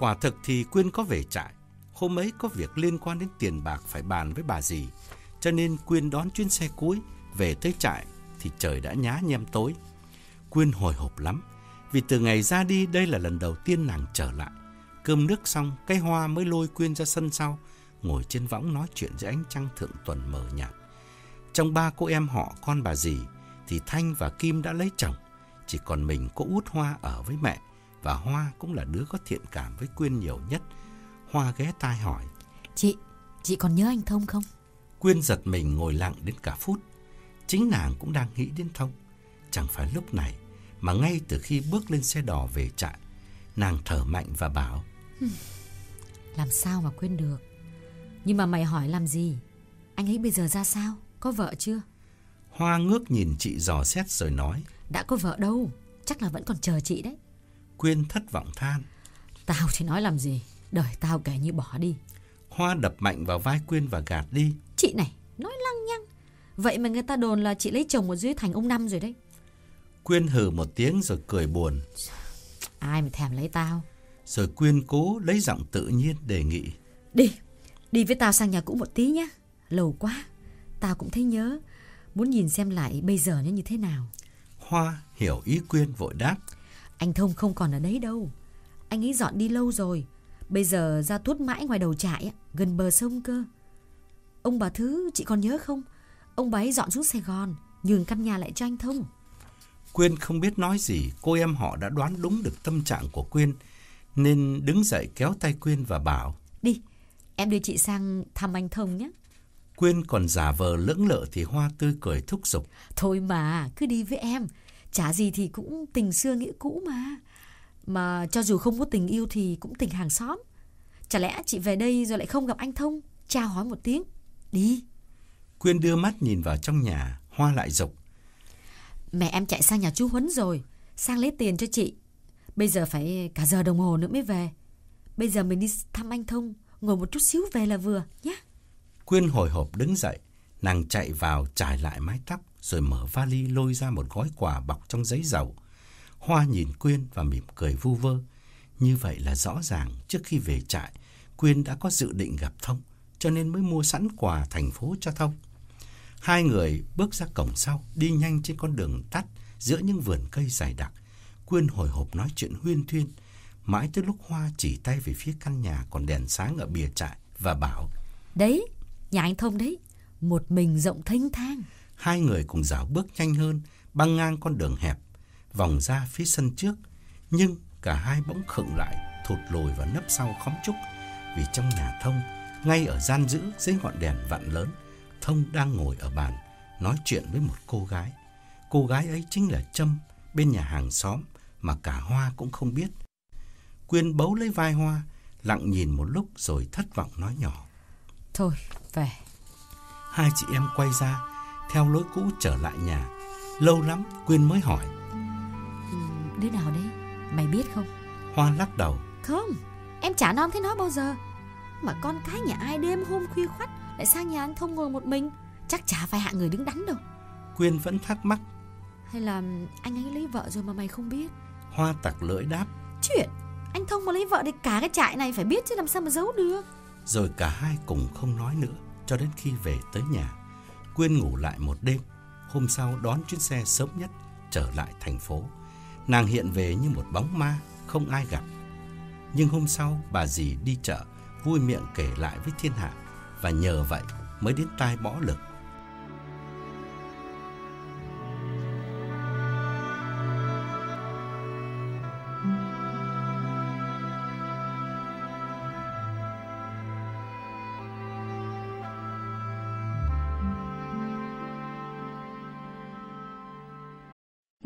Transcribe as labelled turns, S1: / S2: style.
S1: Quả thực thì Quyên có về trại. Hôm ấy có việc liên quan đến tiền bạc phải bàn với bà dì. Cho nên Quyên đón chuyến xe cuối về tới trại thì trời đã nhá nhem tối. Quyên hồi hộp lắm. Vì từ ngày ra đi đây là lần đầu tiên nàng trở lại. Cơm nước xong, cây hoa mới lôi Quyên ra sân sau, ngồi trên võng nói chuyện với ánh trăng thượng tuần mờ nhạt. Trong ba cô em họ con bà dì thì Thanh và Kim đã lấy chồng. Chỉ còn mình cô út hoa ở với mẹ và Hoa cũng là đứa có thiện cảm với Quyên nhiều nhất. Hoa ghé tai hỏi.
S2: Chị, chị còn nhớ anh Thông không?
S1: Quyên giật mình ngồi lặng đến cả phút. Chính nàng cũng đang nghĩ đến Thông. Chẳng phải lúc này, mà ngay từ khi bước lên xe đò về trại, nàng thở mạnh và bảo.
S2: Làm sao mà quên được? Nhưng mà mày hỏi làm gì? Anh ấy bây giờ ra sao? Có vợ chưa?
S1: Hoa ngước nhìn chị dò xét rồi nói.
S2: Đã có vợ đâu, chắc là vẫn còn chờ chị đấy.
S1: Quyên thất vọng than.
S2: Tao thì nói làm gì, đời tao kể như bỏ đi.
S1: Hoa đập mạnh vào vai Quyên và gạt đi.
S2: Chị này, nói lăng nhăng. Vậy mà người ta đồn là chị lấy chồng ở dưới thành ông Năm rồi đấy.
S1: Quyên hừ một tiếng rồi cười buồn.
S2: Ai mà thèm lấy tao.
S1: Rồi Quyên cố lấy giọng tự nhiên đề nghị.
S2: Đi, đi với tao sang nhà cũ một tí nhé. Lâu quá, tao cũng thấy nhớ. Muốn nhìn xem lại bây giờ nó như thế nào.
S1: Hoa hiểu ý Quyên vội đáp.
S2: Anh Thông không còn ở đấy đâu. Anh ấy dọn đi lâu rồi. Bây giờ ra tuốt mãi ngoài đầu trại, gần bờ sông cơ. Ông bà Thứ, chị còn nhớ không? Ông bà ấy dọn xuống Sài Gòn, nhường căn nhà lại cho anh Thông.
S1: Quyên không biết nói gì, cô em họ đã đoán đúng được tâm trạng của Quyên, nên đứng dậy kéo tay Quyên và bảo.
S2: Đi, em đưa chị sang thăm anh Thông nhé.
S1: Quyên còn giả vờ lưỡng lợ thì Hoa tươi cười thúc giục.
S2: Thôi mà, cứ đi với em. Chả gì thì cũng tình xưa nghĩa cũ mà. Mà cho dù không có tình yêu thì cũng tình hàng xóm. Chả lẽ chị về đây rồi lại không gặp anh Thông, chào hỏi một tiếng. Đi.
S1: Quyên đưa mắt nhìn vào trong nhà, Hoa lại dục.
S2: Mẹ em chạy sang nhà chú Huấn rồi, sang lấy tiền cho chị. Bây giờ phải cả giờ đồng hồ nữa mới về. Bây giờ mình đi thăm anh Thông, ngồi một chút xíu về là vừa nhé.
S1: Quyên hồi hộp đứng dậy, nàng chạy vào trải lại mái tóc, rồi mở vali lôi ra một gói quà bọc trong giấy dầu. Hoa nhìn Quyên và mỉm cười vu vơ. Như vậy là rõ ràng trước khi về trại, Quyên đã có dự định gặp Thông, cho nên mới mua sẵn quà thành phố cho Thông. Hai người bước ra cổng sau, đi nhanh trên con đường tắt giữa những vườn cây dài đặc. Quyên hồi hộp nói chuyện huyên thuyên, mãi tới lúc Hoa chỉ tay về phía căn nhà còn đèn sáng ở bìa trại và bảo
S2: Đấy, nhà anh Thông đấy, một mình rộng thênh thang.
S1: Hai người cùng dạo bước nhanh hơn, băng ngang con đường hẹp, vòng ra phía sân trước. Nhưng cả hai bỗng khựng lại, thụt lùi và nấp sau khóm trúc. Vì trong nhà Thông, ngay ở gian giữ dưới ngọn đèn vặn lớn, Thông đang ngồi ở bàn, nói chuyện với một cô gái. Cô gái ấy chính là Trâm, bên nhà hàng xóm, mà cả Hoa cũng không biết. Quyên bấu lấy vai Hoa, lặng nhìn một lúc rồi thất vọng nói nhỏ.
S2: Thôi, về.
S1: Hai chị em quay ra, theo lối cũ trở lại nhà. Lâu lắm Quyên mới hỏi.
S2: Ừ, đứa nào đấy? Mày biết không?
S1: Hoa lắc đầu.
S2: Không, em chả non thấy nó bao giờ. Mà con cái nhà ai đêm hôm khuya khoắt lại sang nhà anh Thông ngồi một mình. Chắc chả phải hạng người đứng đắn đâu.
S1: Quyên vẫn thắc mắc.
S2: Hay là anh ấy lấy vợ rồi mà mày không biết?
S1: Hoa tặc lưỡi đáp.
S2: Chuyện, anh Thông mà lấy vợ thì cả cái trại này phải biết chứ làm sao mà giấu được.
S1: Rồi cả hai cùng không nói nữa cho đến khi về tới nhà. Quyên ngủ lại một đêm, hôm sau đón chuyến xe sớm nhất trở lại thành phố. Nàng hiện về như một bóng ma, không ai gặp. Nhưng hôm sau bà dì đi chợ, vui miệng kể lại với thiên hạ và nhờ vậy mới đến tai bỏ lực.